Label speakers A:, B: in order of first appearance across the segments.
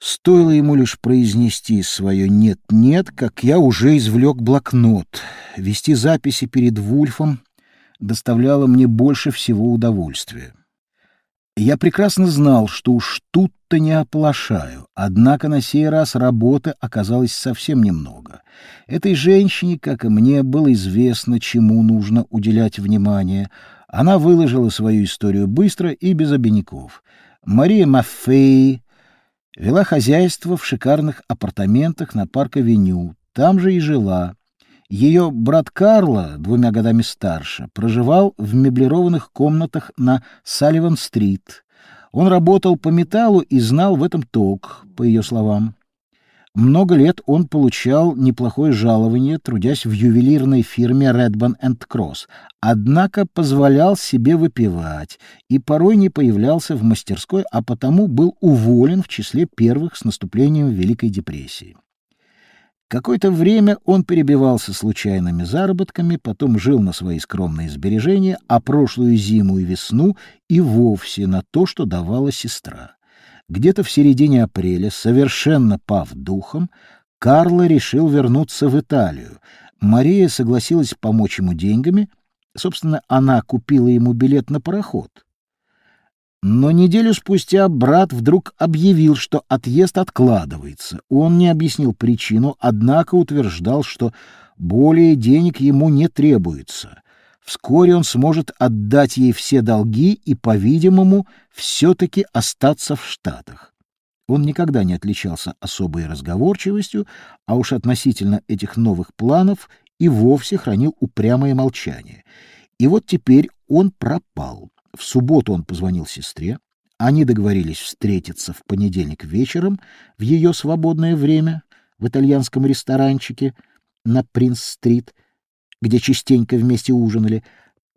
A: Стоило ему лишь произнести свое «нет-нет», как я уже извлек блокнот. Вести записи перед Вульфом доставляло мне больше всего удовольствия. Я прекрасно знал, что уж тут-то не оплошаю, однако на сей раз работы оказалось совсем немного. Этой женщине, как и мне, было известно, чему нужно уделять внимание. Она выложила свою историю быстро и без обиняков. Мария Маффей вела хозяйство в шикарных апартаментах на парк-авеню, там же и жила. Ее брат Карло, двумя годами старше, проживал в меблированных комнатах на Салливан-стрит. Он работал по металлу и знал в этом толк, по ее словам. Много лет он получал неплохое жалование, трудясь в ювелирной фирме Redbone Cross, однако позволял себе выпивать и порой не появлялся в мастерской, а потому был уволен в числе первых с наступлением Великой депрессии. Какое-то время он перебивался случайными заработками, потом жил на свои скромные сбережения, а прошлую зиму и весну и вовсе на то, что давала сестра. Где-то в середине апреля, совершенно пав духом, Карло решил вернуться в Италию. Мария согласилась помочь ему деньгами. Собственно, она купила ему билет на пароход. Но неделю спустя брат вдруг объявил, что отъезд откладывается. Он не объяснил причину, однако утверждал, что более денег ему не требуется. Вскоре он сможет отдать ей все долги и, по-видимому, все-таки остаться в Штатах. Он никогда не отличался особой разговорчивостью, а уж относительно этих новых планов и вовсе хранил упрямое молчание. И вот теперь он пропал. В субботу он позвонил сестре. Они договорились встретиться в понедельник вечером в ее свободное время в итальянском ресторанчике на Принц-стрит, где частенько вместе ужинали.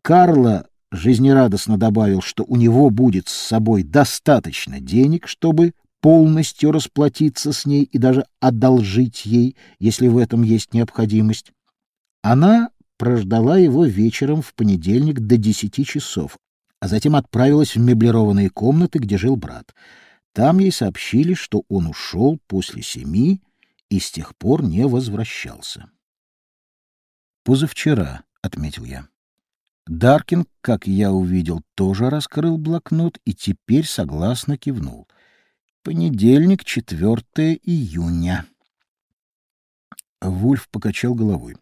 A: Карло жизнерадостно добавил, что у него будет с собой достаточно денег, чтобы полностью расплатиться с ней и даже одолжить ей, если в этом есть необходимость. Она прождала его вечером в понедельник до десяти часов, а затем отправилась в меблированные комнаты, где жил брат. Там ей сообщили, что он ушел после семи и с тех пор не возвращался. «Позавчера», — отметил я. Даркин, как я увидел, тоже раскрыл блокнот и теперь согласно кивнул. Понедельник, 4 июня. Вульф покачал головой.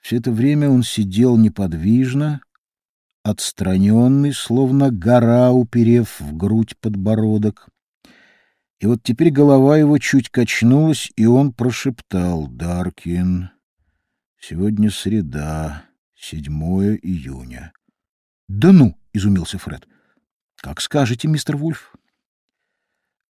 A: Все это время он сидел неподвижно, отстраненный, словно гора, уперев в грудь подбородок. И вот теперь голова его чуть качнулась, и он прошептал «Даркин, сегодня среда, 7 июня». «Да ну!» — изумился Фред. «Как скажете, мистер Вульф».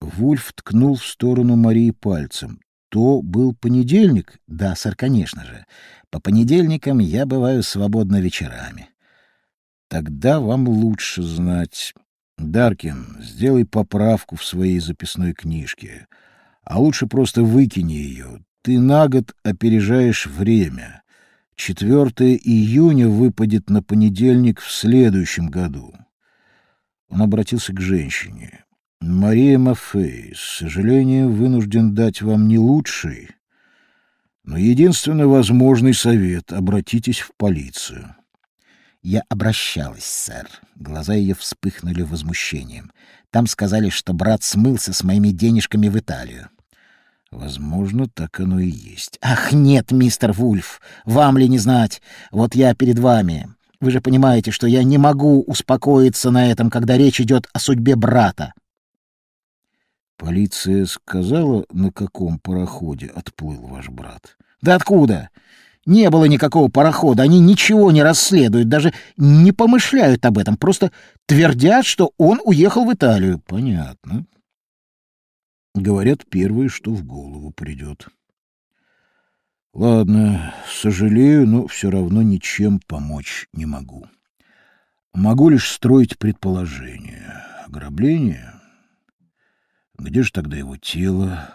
A: Вульф ткнул в сторону Марии пальцем. То был понедельник? Да, сэр, конечно же. По понедельникам я бываю свободно вечерами. Тогда вам лучше знать. Даркин, сделай поправку в своей записной книжке. А лучше просто выкини ее. Ты на год опережаешь время. 4 июня выпадет на понедельник в следующем году. Он обратился к женщине. Мария Мафей, с сожалением, вынужден дать вам не лучший, но единственно возможный совет — обратитесь в полицию. Я обращалась, сэр. Глаза ее вспыхнули возмущением. Там сказали, что брат смылся с моими денежками в Италию. Возможно, так оно и есть. Ах, нет, мистер Вульф, вам ли не знать? Вот я перед вами. Вы же понимаете, что я не могу успокоиться на этом, когда речь идет о судьбе брата. Полиция сказала, на каком пароходе отплыл ваш брат? Да откуда? Не было никакого парохода, они ничего не расследуют, даже не помышляют об этом, просто твердят, что он уехал в Италию. Понятно. Говорят, первое, что в голову придет. Ладно, сожалею, но все равно ничем помочь не могу. Могу лишь строить предположения. Ограбление? Где же тогда его тело?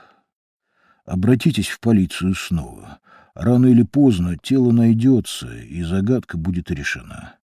A: Обратитесь в полицию снова. Рано или поздно тело найдется, и загадка будет решена.